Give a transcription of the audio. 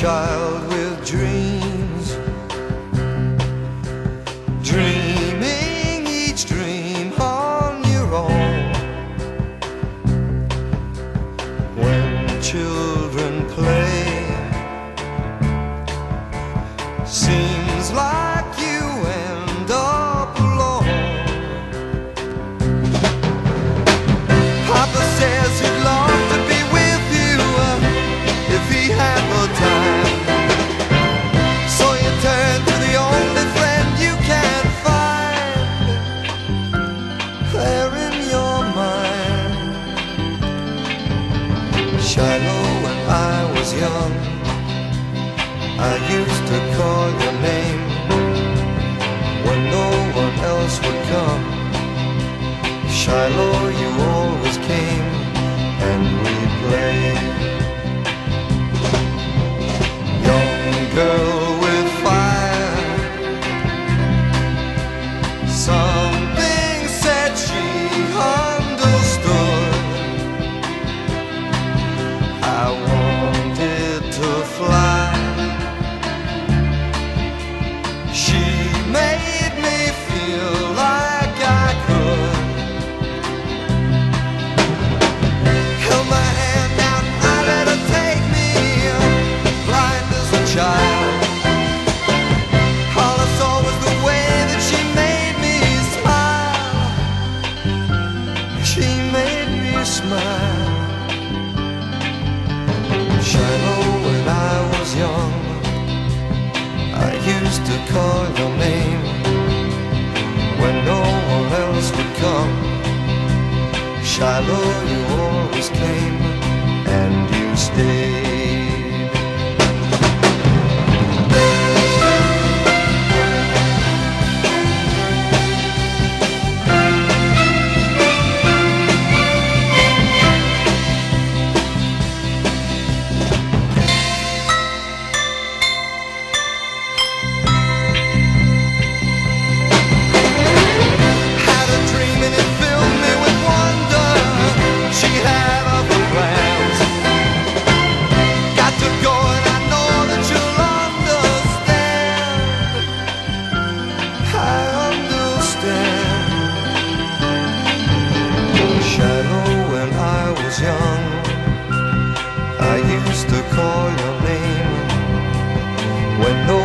child with dreams, dreaming each dream on your own. When children play, seems like So you turn to the only friend you can find there in your mind. Shiloh, when I was young, I used to call your name when no one else would come. Shiloh, you Shiloh, when I was young, I used to call your name when no one else would come. Shiloh, you always came and you stayed. No